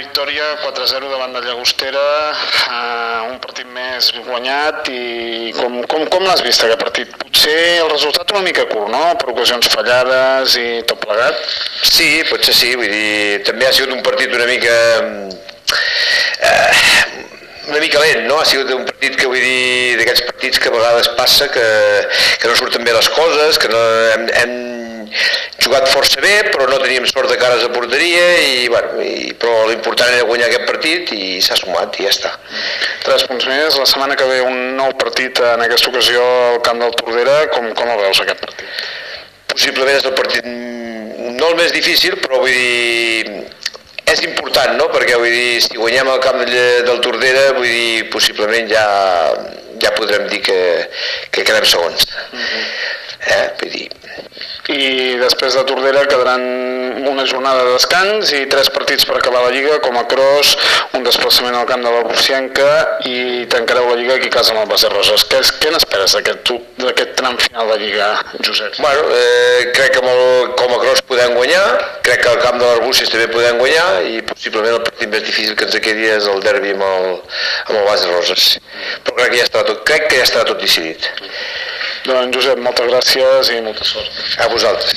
victòria 4-0 davant de Llagostera, eh, un partit més guanyat i com, com, com l'has vist aquest partit? Potser el resultat una mica curt, no? Per ocasions fallades i tot plegat. Sí, potser sí, vull dir, també ha sigut un partit una mica... Eh, una mica lent, no? Ha sigut un partit que vull dir, d'aquests partits que a vegades passa que, que no surten bé les coses, que no hem, hem jugat força bé, però no teníem sort de cares a porteria, i, bueno, i, però l'important era guanyar aquest partit i s'ha sumat i ja està. Tres punts més, la setmana que ve un nou partit en aquesta ocasió al camp del Tordera, com, com el veus aquest partit? Possiblement és el partit mm, no el més difícil, però vull dir és important, no? Perquè vull dir, si guanyem el camp del Tordera, vull dir, possiblement ja, ja podrem dir que, que quedem segons. Uh -huh. Eh? Dir, i després de Tordera quedaran una jornada de descans i tres partits per acabar la Lliga, com a Cross, un desplaçament al camp de la Bucienca i tancareu la Lliga aquí a casa amb el Base Roses. Què, què n'esperes d'aquest tram final de Lliga, Josep? Bueno, eh, crec que el, com a Cross podem guanyar, crec que al camp de l'Arbúcies també podem guanyar i possiblement el partit més difícil que ens quedi és el derbi amb el, amb el Base Roses. Però crec que ja està tot, crec que ja està tot decidit. Doncs Josep, moltes gràcies i molta sort. A vosaltres.